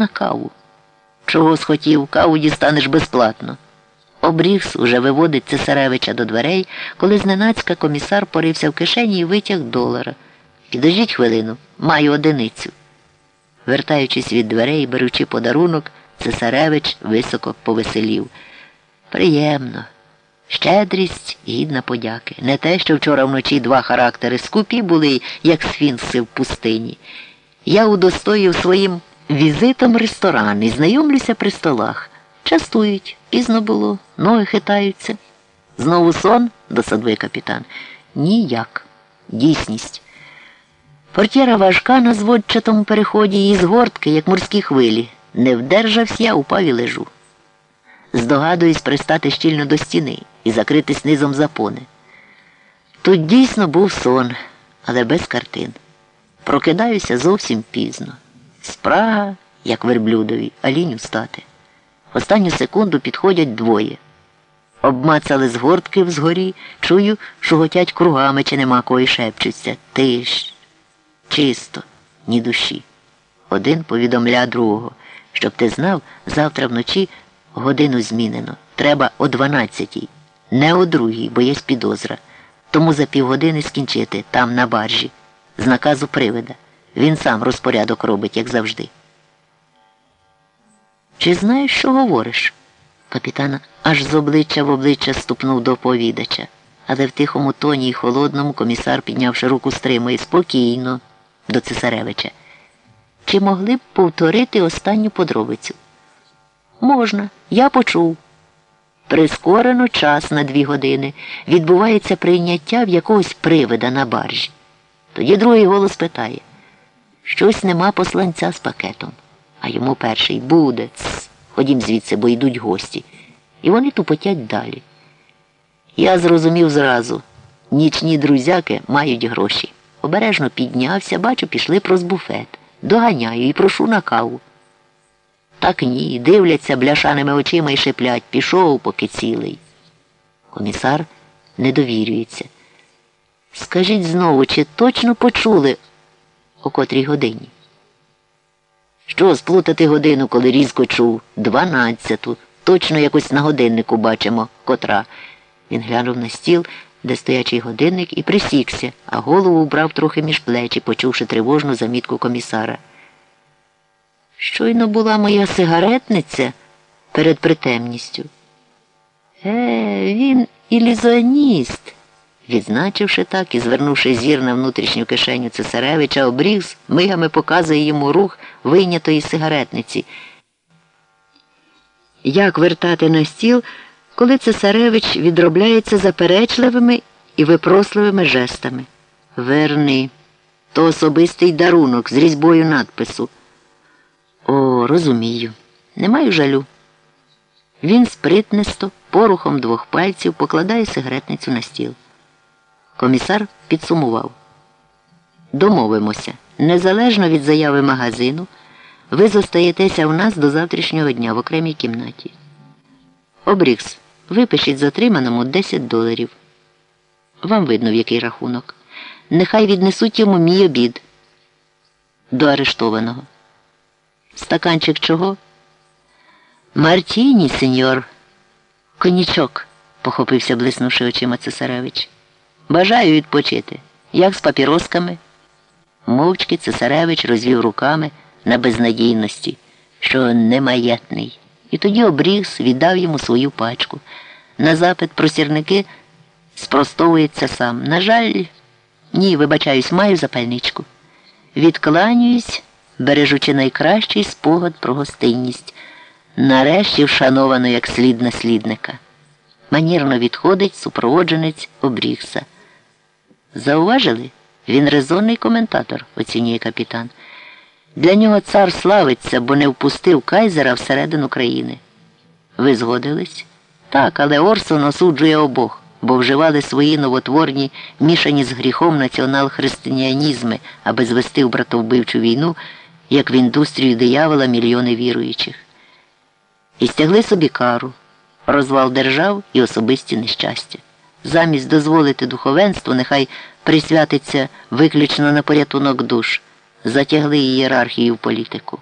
на каву. Чого схотів, каву дістанеш безплатно. Обрігс уже виводить цесаревича до дверей, коли зненацька комісар порився в кишені і витяг долара. Підождіть хвилину, маю одиницю. Вертаючись від дверей беручи подарунок, цесаревич високо повеселів. Приємно. Щедрість гідна подяки. Не те, що вчора вночі два характери скупі були, як сфінкси в пустині. Я удостоїв своїм візитом ресторан і знайомлюся при столах. Частують, пізно було, ноги хитаються. Знову сон, досадує капітан. Ніяк. Дійсність. Портєра важка на зводчатому переході і з гортки, як морські хвилі. Не вдержався я, упав і лежу. Здогадуюсь пристати щільно до стіни і закритись низом запони. Тут дійсно був сон, але без картин. Прокидаюся зовсім пізно. Спрага, як верблюдові, а лінь устати. Останню секунду підходять двоє. Обмацали з гортки взгорі, чую, що готять кругами, чи нема кої шепчуться. Тиш, чисто, ні душі. Один повідомля другого. Щоб ти знав, завтра вночі годину змінено. Треба о дванадцятій, не о другій, бо є підозра. Тому за півгодини скінчити там на баржі, з наказу привида. Він сам розпорядок робить, як завжди. Чи знаєш, що говориш? Капітан аж з обличчя в обличчя ступнув до повідача, але в тихому тоні й холодному комісар, піднявши руку, стримує спокійно до цесаревича. Чи могли б повторити останню подробицю? Можна, я почув. Прискорено час на дві години. Відбувається прийняття в якогось привида на баржі. Тоді другий голос питає щось нема посланця з пакетом. А йому перший буде. Цс, ходім звідси, бо йдуть гості. І вони тупотять далі. Я зрозумів зразу нічні друзяки мають гроші. Обережно піднявся, бачу, пішли проз буфет. Доганяю і прошу на каву. Так ні, дивляться бляшаними очима і шиплять, пішов, поки цілий. Комісар не довірюється. Скажіть знову, чи точно почули о котрій годині? Що сплутати годину, коли різко чув? Дванадцяту. Точно якось на годиннику бачимо, котра. Він глянув на стіл, де стоячий годинник, і присікся, а голову вбрав трохи між плечі, почувши тривожну замітку комісара. Щойно була моя сигаретниця перед притемністю. Е, він ілюзіоніст. Відзначивши так і звернувши зір на внутрішню кишеню цесаревича, обрігз, мигами показує йому рух вийнятої сигаретниці. Як вертати на стіл, коли цесаревич відробляється заперечливими і випросливими жестами? Верни, то особистий дарунок з різьбою надпису. О, розумію. Не маю жалю. Він спритнисто, порухом двох пальців покладає сигаретницю на стіл. Комісар підсумував. Домовимося. Незалежно від заяви магазину, ви зостаєтеся у нас до завтрашнього дня в окремій кімнаті. Обрікс, випишіть затриманому 10 доларів. Вам видно, в який рахунок. Нехай віднесуть йому мій обід до арештованого. Стаканчик чого? Мартіні, сеньор. Конічок, похопився, блиснувши очима цесаревич. Бажаю відпочити. Як з папіросками? Мовчки цесаревич розвів руками на безнадійності, що немаєтний. І тоді обрігс віддав йому свою пачку. На запит про сірники спростовується сам. На жаль, ні, вибачаюсь, маю запальничку. Відкланююсь бережучи найкращий спогад про гостинність, нарешті вшановано як слід наслідника. Манірно відходить супроводженець обрігса. Зауважили? Він резонний коментатор, оцінює капітан. Для нього цар славиться, бо не впустив Кайзера всередину країни. Ви згодились? Так, але Орсон осуджує обох, бо вживали свої новотворні, мішані з гріхом націонал-християнізми, аби звести в братовбивчу війну як в індустрію диявола мільйони віруючих. І стягли собі кару, розвал держав і особисті нещастя. Замість дозволити духовенству, нехай присвятиться виключно на порятунок душ, затягли ієрархію в політику.